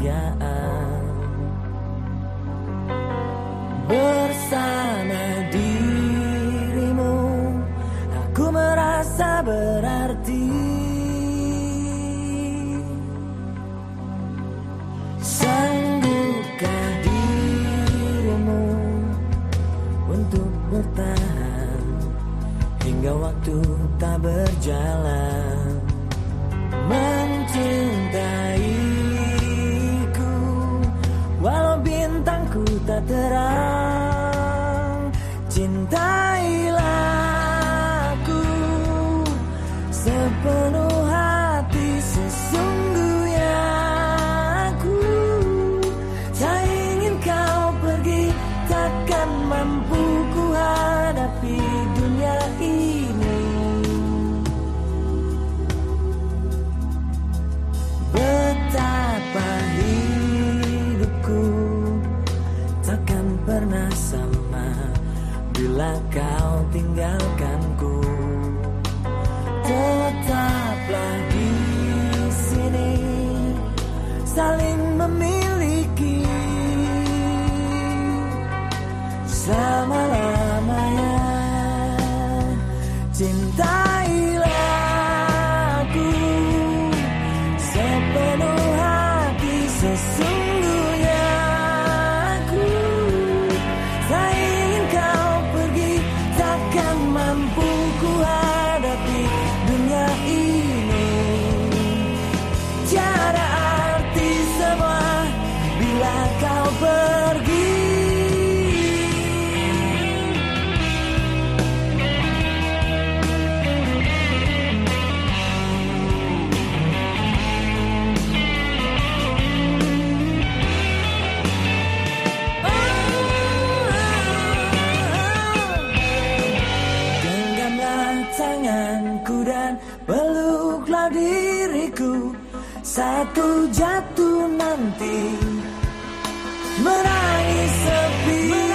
kebahagiaan. Bersama dirimu Aku merasa berarti. Sanggupkah dirimu Untuk bertahan Hingga waktu tak berjalan? Mencintai terang. Cintailah kau tinggalkanku. Tetaplah di sini saling memiliki selama-lamanya. Cintailah aku sepenuh hati sesungguhnya pergi. Tanganku dan peluklah diriku. Satu jatuh nanti Menangis sepi